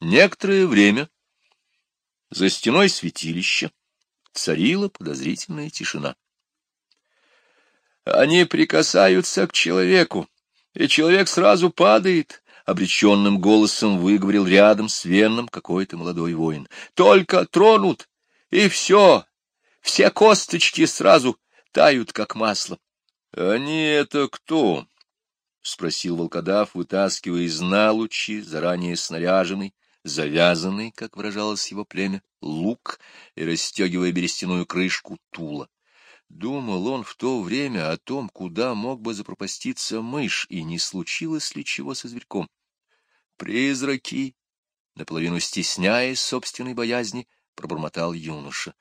Некоторое время за стеной святилища царила подозрительная тишина. Они прикасаются к человеку, и человек сразу падает, — обреченным голосом выговорил рядом с Венном какой-то молодой воин. — Только тронут, и все, все косточки сразу тают, как масло. — Они это кто? — спросил волкодав, вытаскивая из налучи, заранее снаряженный, завязанный, как выражалось его племя, лук и расстегивая берестяную крышку тула. Думал он в то время о том, куда мог бы запропаститься мышь, и не случилось ли чего со зверьком. «Призраки!» Наполовину стесняясь собственной боязни, пробормотал юноша.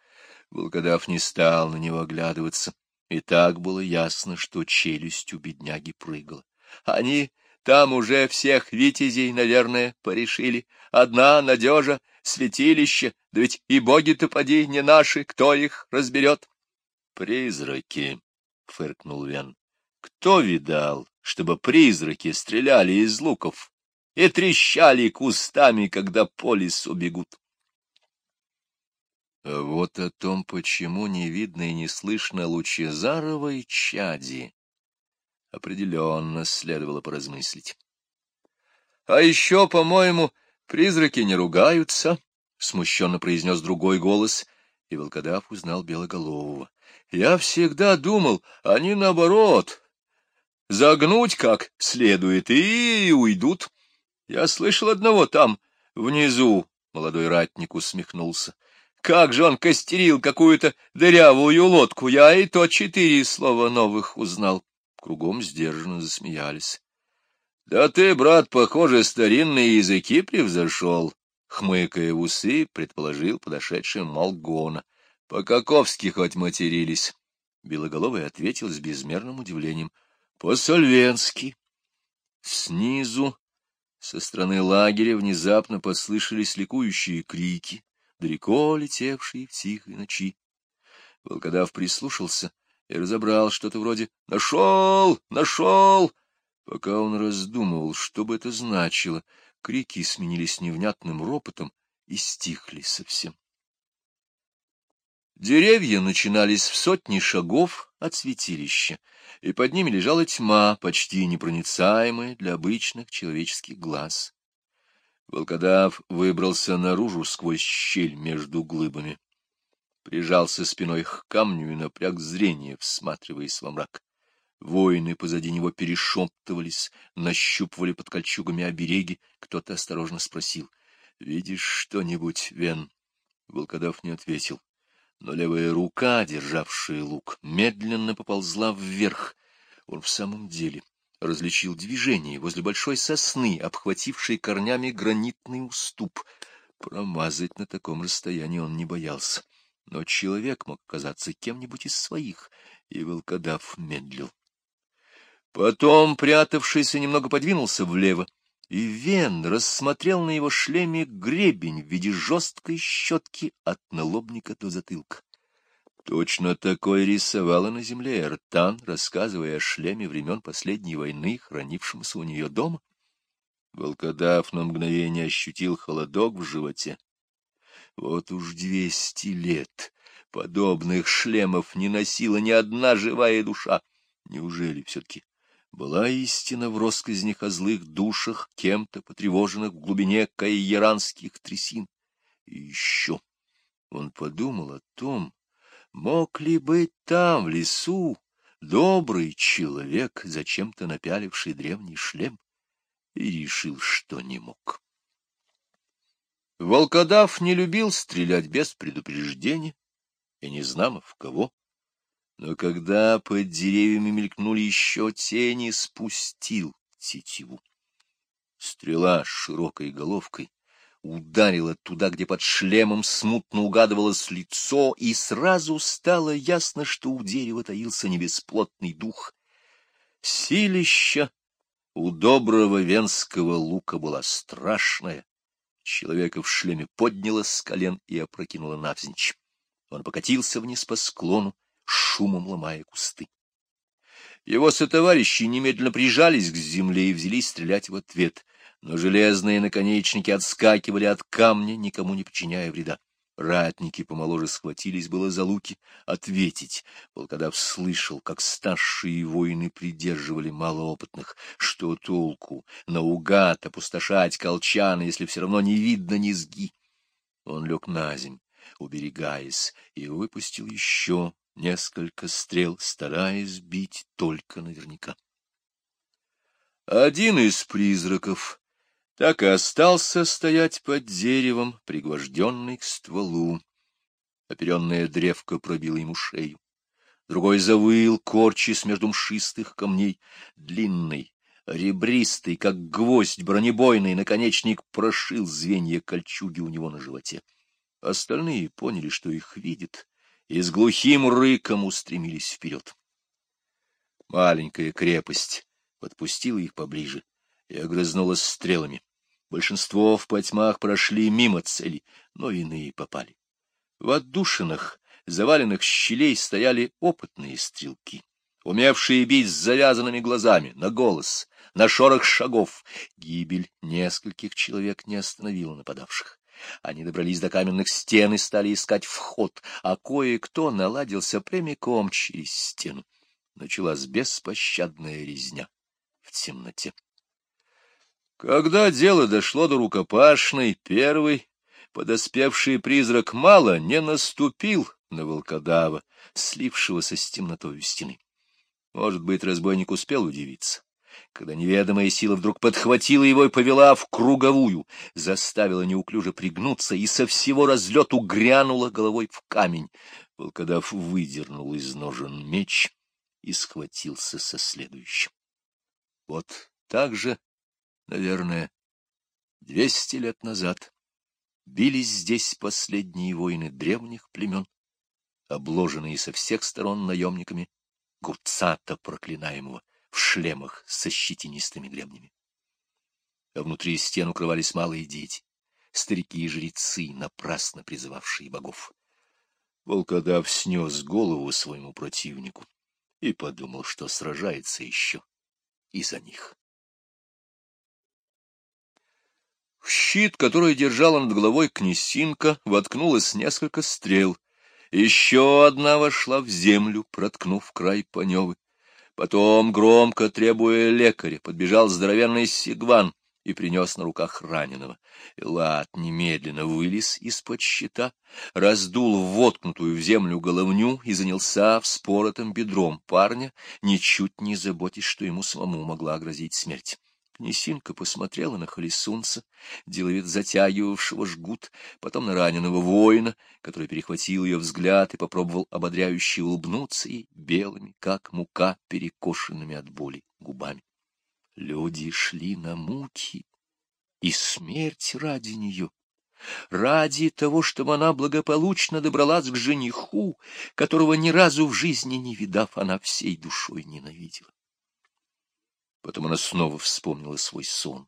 Волкодав не стал на него оглядываться, и так было ясно, что челюсть у бедняги прыгала. Они там уже всех витязей, наверное, порешили. Одна надежа, святилище, да ведь и боги-то поди не наши, кто их разберет? — Призраки, — фыркнул Вен. — Кто видал, чтобы призраки стреляли из луков и трещали кустами, когда по лесу бегут? Вот о том, почему не видно и не слышно Лучезаровой чади, определенно следовало поразмыслить. — А еще, по-моему, призраки не ругаются, — смущенно произнес другой голос, и волкодав узнал Белоголового. — Я всегда думал, они наоборот, загнуть как следует и уйдут. Я слышал одного там, внизу, — молодой ратник усмехнулся. Как же он костерил какую-то дырявую лодку, я и то четыре слова новых узнал. Кругом сдержанно засмеялись. — Да ты, брат, похоже, старинные языки превзошел, — хмыкая в усы, предположил подошедший Малгона. — По-каковски хоть матерились. Белоголовый ответил с безмерным удивлением. — По-сольвенски. Снизу, со стороны лагеря, внезапно послышались ликующие крики, далеко летевшие в тихой ночи. Волкодав прислушался и разобрал что-то вроде «Нашел! Нашел!». Пока он раздумывал, что бы это значило, крики сменились невнятным ропотом и стихли совсем. Деревья начинались в сотни шагов от святилища, и под ними лежала тьма, почти непроницаемая для обычных человеческих глаз. Волкодав выбрался наружу сквозь щель между глыбами прижался спиной к камню и напряг зрение, всматриваясь во мрак. Воины позади него перешептывались, нащупывали под кольчугами обереги. Кто-то осторожно спросил. — Видишь что-нибудь, Вен? Волкодав не ответил. Но левая рука, державшая лук, медленно поползла вверх. Он в самом деле различил движение возле большой сосны, обхватившей корнями гранитный уступ. Промазать на таком расстоянии он не боялся но человек мог казаться кем-нибудь из своих, и волкодав медлил. Потом, прятавшийся, немного подвинулся влево, и Вен рассмотрел на его шлеме гребень в виде жесткой щетки от налобника до затылка. Точно такой рисовала на земле Эртан, рассказывая о шлеме времен последней войны, хранившемся у нее дома. Волкодав на мгновение ощутил холодок в животе вот уж двести лет подобных шлемов не носила ни одна живая душа. Неужели все-таки была истина в россказнях о злых душах, кем-то потревоженных в глубине кайеранских трясин? И еще он подумал о том, мог ли быть там, в лесу, добрый человек, зачем-то напяливший древний шлем, и решил, что не мог. Волкодав не любил стрелять без предупреждения, и не знамо в кого. Но когда под деревьями мелькнули еще тени, спустил тетиву. Стрела с широкой головкой ударила туда, где под шлемом смутно угадывалось лицо, и сразу стало ясно, что у дерева таился небесплотный дух. Силища у доброго венского лука была страшная, Человека в шлеме подняло с колен и опрокинуло навзничь. Он покатился вниз по склону, шумом ломая кусты. Его сотоварищи немедленно прижались к земле и взялись стрелять в ответ. но железные наконечники отскакивали от камня, никому не причиняя вреда. Ратники помоложе схватились было за луки ответить. Волкодав слышал, как старшие воины придерживали малоопытных. Что толку наугад опустошать колчаны, если все равно не видно низги? Он лег на земь, уберегаясь, и выпустил еще несколько стрел, стараясь бить только наверняка. Один из призраков так и остался стоять под деревом, пригвожденный к стволу. Оперенная древко пробила ему шею. Другой завыл, корчись между мшистых камней. Длинный, ребристый, как гвоздь бронебойный, наконечник прошил звенья кольчуги у него на животе. Остальные поняли, что их видит, и с глухим рыком устремились вперед. Маленькая крепость подпустила их поближе и огрызнулась стрелами. Большинство в потьмах прошли мимо цели, но иные попали. В отдушинах, заваленных щелей, стояли опытные стрелки, умевшие бить с завязанными глазами, на голос, на шорох шагов. Гибель нескольких человек не остановила нападавших. Они добрались до каменных стен и стали искать вход, а кое-кто наладился прямиком через стену. Началась беспощадная резня в темноте. Когда дело дошло до рукопашной, первый, подоспевший призрак мало не наступил на волкодава, слившегося с темнотой стены. Может быть, разбойник успел удивиться, когда неведомая сила вдруг подхватила его и повела в круговую, заставила неуклюже пригнуться и со всего разлету грянула головой в камень. Волкодав выдернул из ножен меч и схватился со следующим. Вот так же наверное, двести лет назад бились здесь последние воины древних племен, обложенные со всех сторон наемниками Гурцата проклинаемого в шлемах со щетинистыми гребнями. А внутри стен укрывались малые дети, старики и жрецы, напрасно призывавшие богов. Волкодав снес голову своему противнику и подумал, что сражается еще и за них. В щит, который держала над головой князинка, воткнулось несколько стрел. Еще одна вошла в землю, проткнув край Паневы. Потом, громко требуя лекаря, подбежал здоровенный сигван и принес на руках раненого. Элат немедленно вылез из-под щита, раздул воткнутую в землю головню и занялся вспоротым бедром парня, ничуть не заботясь, что ему самому могла грозить смерть. Несинка посмотрела на Холесунца, деловит затягивавшего жгут, потом на раненого воина, который перехватил ее взгляд и попробовал ободряюще улыбнуться ей белыми, как мука, перекошенными от боли губами. Люди шли на муки и смерть ради нее, ради того, чтобы она благополучно добралась к жениху, которого ни разу в жизни не видав, она всей душой ненавидела. Потом она снова вспомнила свой сон,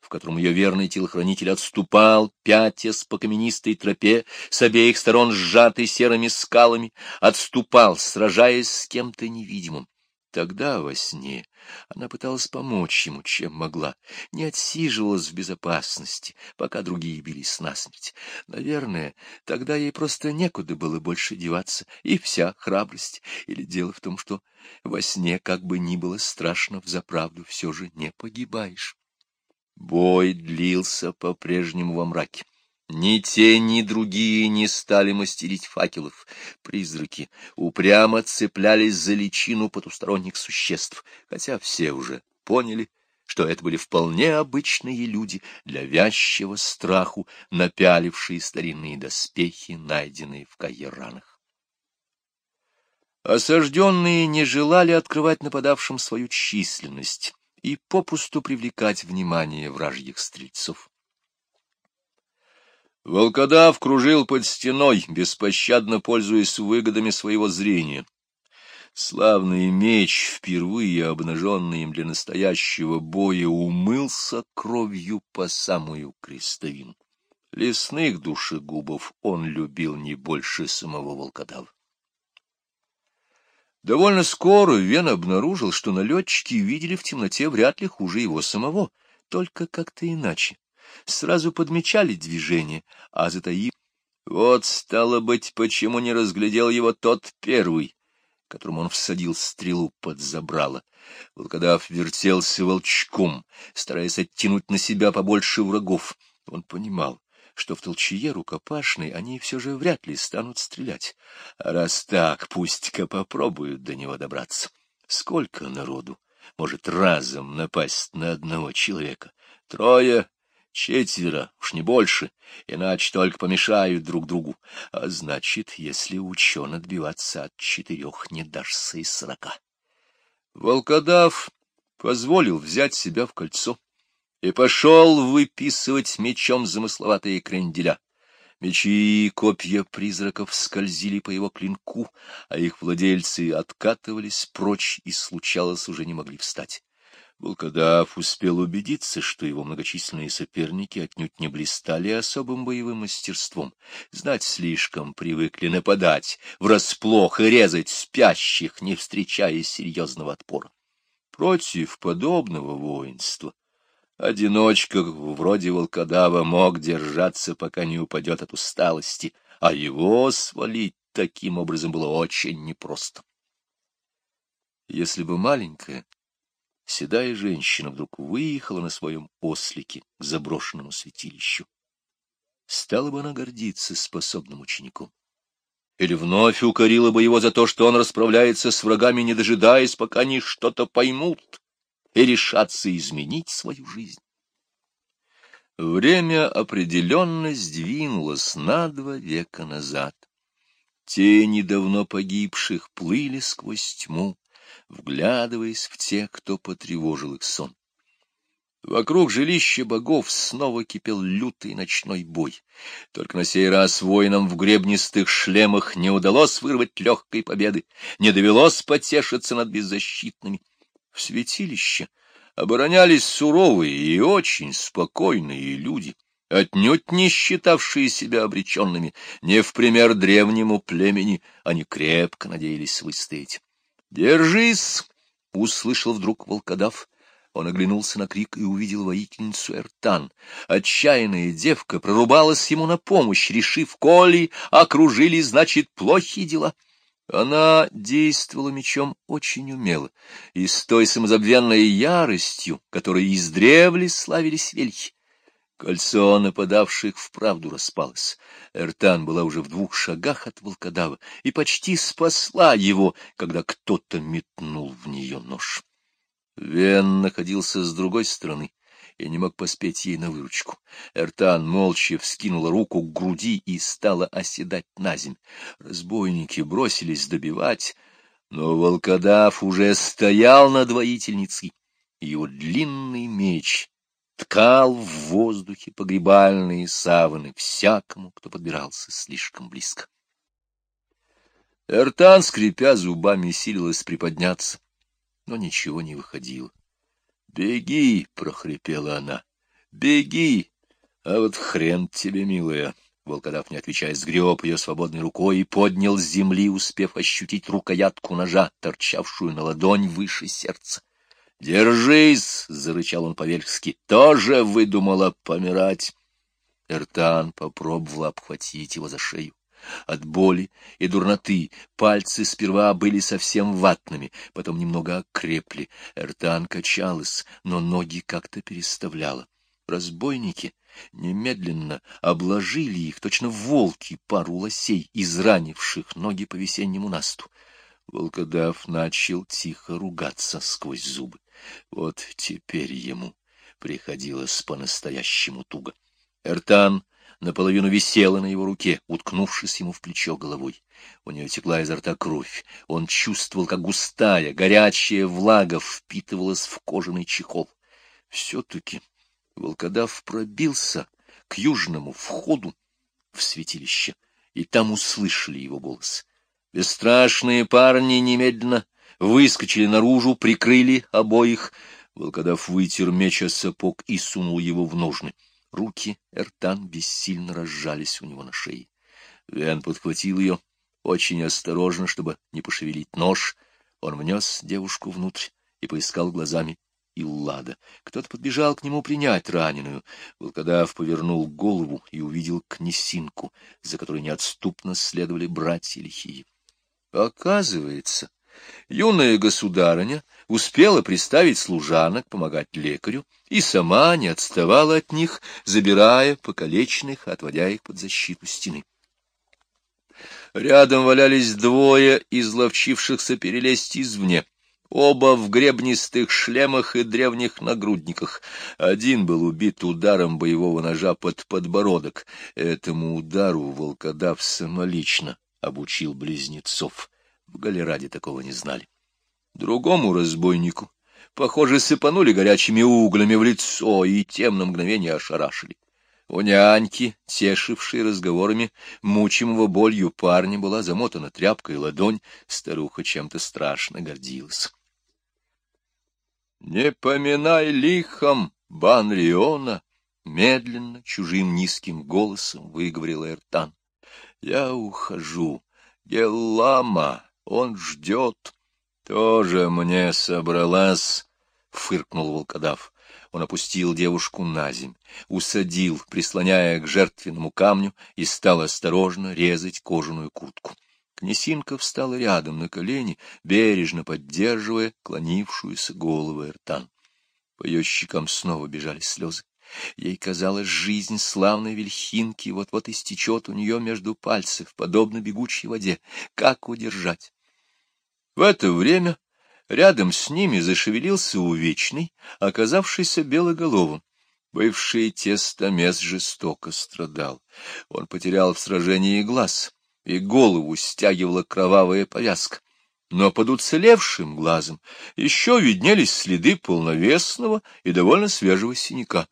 в котором ее верный телохранитель отступал, пятясь по каменистой тропе, с обеих сторон сжатой серыми скалами, отступал, сражаясь с кем-то невидимым. Тогда во сне она пыталась помочь ему, чем могла, не отсиживалась в безопасности, пока другие бились насмерть. Наверное, тогда ей просто некуда было больше деваться, и вся храбрость. Или дело в том, что во сне, как бы ни было страшно, взаправду все же не погибаешь. Бой длился по-прежнему во мраке. Ни те, ни другие не стали мастерить факелов. Призраки упрямо цеплялись за личину потусторонних существ, хотя все уже поняли, что это были вполне обычные люди, для вязчего страху, напялившие старинные доспехи, найденные в каеранах. Осажденные не желали открывать нападавшим свою численность и попусту привлекать внимание вражьих стрельцов. Волкодав кружил под стеной, беспощадно пользуясь выгодами своего зрения. Славный меч, впервые обнаженный им для настоящего боя, умылся кровью по самую крестовину. Лесных душегубов он любил не больше самого волкодава. Довольно скоро Вен обнаружил, что налетчики видели в темноте вряд ли хуже его самого — только как-то иначе. Сразу подмечали движение, а затаив... Вот, стало быть, почему не разглядел его тот первый, которому он всадил стрелу под забрало. Волкодав вертелся волчком, стараясь оттянуть на себя побольше врагов. Он понимал, что в толчье рукопашной они все же вряд ли станут стрелять. А раз так, пусть-ка попробуют до него добраться. Сколько народу может разом напасть на одного человека? Трое, четверо, уж не больше, иначе только помешают друг другу. А значит, если учен отбиваться от четырех, не дашься и сорока. Волкодав позволил взять себя в кольцо и пошел выписывать мечом замысловатые кренделя. Мечи и копья призраков скользили по его клинку, а их владельцы откатывались прочь и, случалось, уже не могли встать. Волкодав успел убедиться, что его многочисленные соперники отнюдь не блистали особым боевым мастерством, знать слишком привыкли нападать, врасплох и резать спящих, не встречая серьезного отпора. Против подобного воинства одиночка вроде волкодава мог держаться, пока не упадет от усталости, а его свалить таким образом было очень непросто. Если бы маленькая, седая женщина вдруг выехала на своем ослике к заброшенному святилищу. Стала бы она гордиться способным учеником. Или вновь укорила бы его за то, что он расправляется с врагами, не дожидаясь, пока они что-то поймут и решатся изменить свою жизнь. Время определенно сдвинулось на два века назад. Тени давно погибших плыли сквозь тьму, вглядываясь в тех, кто потревожил их сон. Вокруг жилища богов снова кипел лютый ночной бой. Только на сей раз воинам в гребнистых шлемах не удалось вырвать легкой победы, не довелось потешиться над беззащитными. В святилище оборонялись суровые и очень спокойные люди, отнюдь не считавшие себя обреченными, не в пример древнему племени, они крепко надеялись выстоять. «Держись!» — услышал вдруг волкодав. Он оглянулся на крик и увидел воительницу Эртан. Отчаянная девка прорубалась ему на помощь, решив, коли окружили, значит, плохие дела. Она действовала мечом очень умело и с той самозабвенной яростью, которой издревле славились вельхи. Кольцо нападавших вправду распалось. Эртан была уже в двух шагах от волкодава и почти спасла его, когда кто-то метнул в нее нож. Вен находился с другой стороны и не мог поспеть ей на выручку. Эртан молча вскинула руку к груди и стала оседать на земь. Разбойники бросились добивать, но волкодав уже стоял над воительницей. Его длинный меч ткал в воздухе погребальные саваны всякому, кто подбирался слишком близко. Эртан, скрипя зубами, силилась приподняться, но ничего не выходило. «Беги!» — прохрипела она. «Беги! А вот хрен тебе, милая!» Волкодав, не отвечая, сгреб ее свободной рукой и поднял с земли, успев ощутить рукоятку ножа, торчавшую на ладонь выше сердца. «Держись!» — зарычал он по-вельски. «Тоже выдумала помирать!» Эртан попробовал обхватить его за шею. От боли и дурноты пальцы сперва были совсем ватными, потом немного окрепли. Эртан качалась, но ноги как-то переставляла. Разбойники немедленно обложили их, точно волки, пару лосей, изранивших ноги по весеннему насту. Волкодав начал тихо ругаться сквозь зубы. Вот теперь ему приходилось по-настоящему туго. Эртан наполовину висела на его руке, уткнувшись ему в плечо головой. У нее текла изо рта кровь. Он чувствовал, как густая, горячая влага впитывалась в кожаный чехол. Все-таки волкодав пробился к южному входу в святилище, и там услышали его голос. Бесстрашные парни немедленно выскочили наружу, прикрыли обоих. Волкодав вытер меч о сапог и сунул его в ножны. Руки Эртан бессильно разжались у него на шее. Вен подхватил ее очень осторожно, чтобы не пошевелить нож. Он внес девушку внутрь и поискал глазами Иллада. Кто-то подбежал к нему принять раненую. Волкодав повернул голову и увидел князинку, за которой неотступно следовали братья лихие. Оказывается, юная государыня успела приставить служанок помогать лекарю и сама не отставала от них, забирая покалеченных, отводя их под защиту стены. Рядом валялись двое, изловчившихся перелезть извне. Оба в гребнистых шлемах и древних нагрудниках. Один был убит ударом боевого ножа под подбородок. Этому удару волкодав самолично обучил близнецов. В Галераде такого не знали. Другому разбойнику, похоже, сыпанули горячими углями в лицо и тем на мгновение ошарашили. У няньки, тешившей разговорами, мучимого болью парня, была замотана тряпкой ладонь, старуха чем-то страшно гордилась. — Не поминай лихом, Банриона! — медленно, чужим низким голосом выговорил Эртан. — Я ухожу. Геллама, он ждет. — Тоже мне собралась, — фыркнул волкодав. Он опустил девушку на земь, усадил, прислоняя к жертвенному камню, и стал осторожно резать кожаную куртку. Князинка встала рядом на колени, бережно поддерживая клонившуюся голову Эртан. По ее щекам снова бежали слезы. Ей казалось, жизнь славной вельхинки вот-вот истечет у нее между пальцев, подобно бегучей воде. Как удержать? В это время рядом с ними зашевелился увечный, оказавшийся белоголовым. Бывший тестомес жестоко страдал. Он потерял в сражении глаз, и голову стягивала кровавая повязка. Но под уцелевшим глазом еще виднелись следы полновесного и довольно свежего синяка.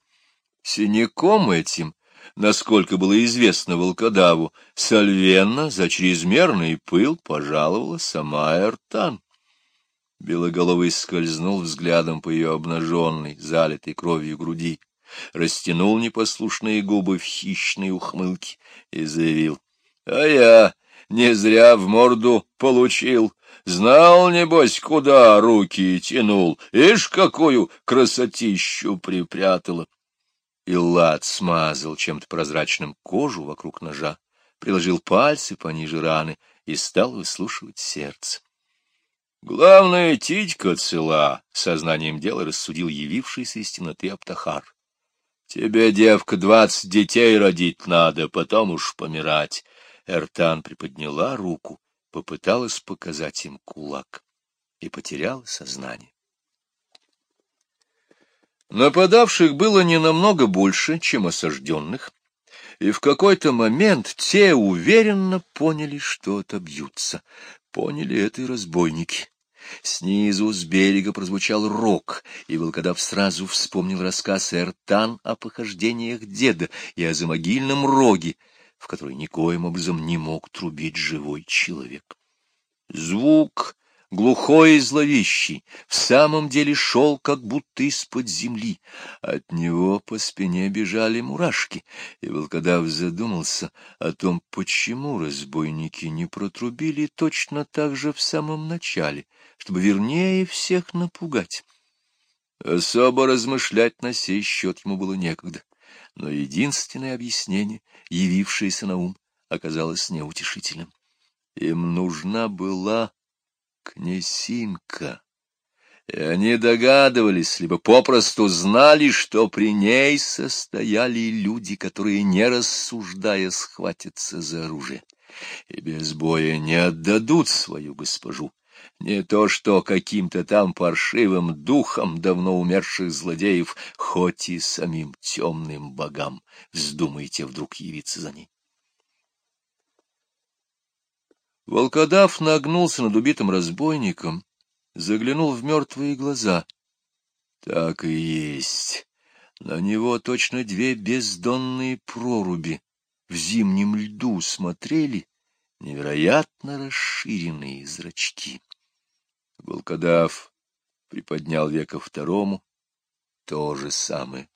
Синяком этим, насколько было известно волкодаву, Сальвенна за чрезмерный пыл пожаловала сама Эртан. Белоголовый скользнул взглядом по ее обнаженной, залитой кровью груди, растянул непослушные губы в хищной ухмылке и заявил, — А я не зря в морду получил, знал, небось, куда руки тянул, ишь, какую красотищу припрятала. Иллад смазал чем-то прозрачным кожу вокруг ножа, приложил пальцы пониже раны и стал выслушивать сердце. Главное, Титька цела, сознанием дела рассудил явившийся из темноты Аптахар. Тебе, девка, двадцать детей родить надо, потом уж помирать. Эртан приподняла руку, попыталась показать им кулак и потеряла сознание. Нападавших было не намного больше, чем осажденных, и в какой-то момент те уверенно поняли, что отобьются. Поняли это и разбойники. Снизу, с берега, прозвучал рок, и волкодав сразу вспомнил рассказ Эртан о похождениях деда и о замогильном роге, в который никоим образом не мог трубить живой человек. Звук глухой и зловещий, в самом деле шел как будто из-под земли. От него по спине бежали мурашки, и волкодав задумался о том, почему разбойники не протрубили точно так же в самом начале, чтобы вернее всех напугать. Особо размышлять на сей счет ему было некогда, но единственное объяснение, явившееся на ум, оказалось неутешительным. Им нужна была князинка. И они догадывались, либо попросту знали, что при ней состояли люди, которые, не рассуждая, схватятся за оружие и без боя не отдадут свою госпожу. Не то что каким-то там паршивым духом давно умерших злодеев, хоть и самим темным богам, вздумайте вдруг явиться за ней. Волкодав нагнулся над убитым разбойником, заглянул в мертвые глаза. Так и есть. На него точно две бездонные проруби в зимнем льду смотрели невероятно расширенные зрачки. Волкодав приподнял века второму, то же самое.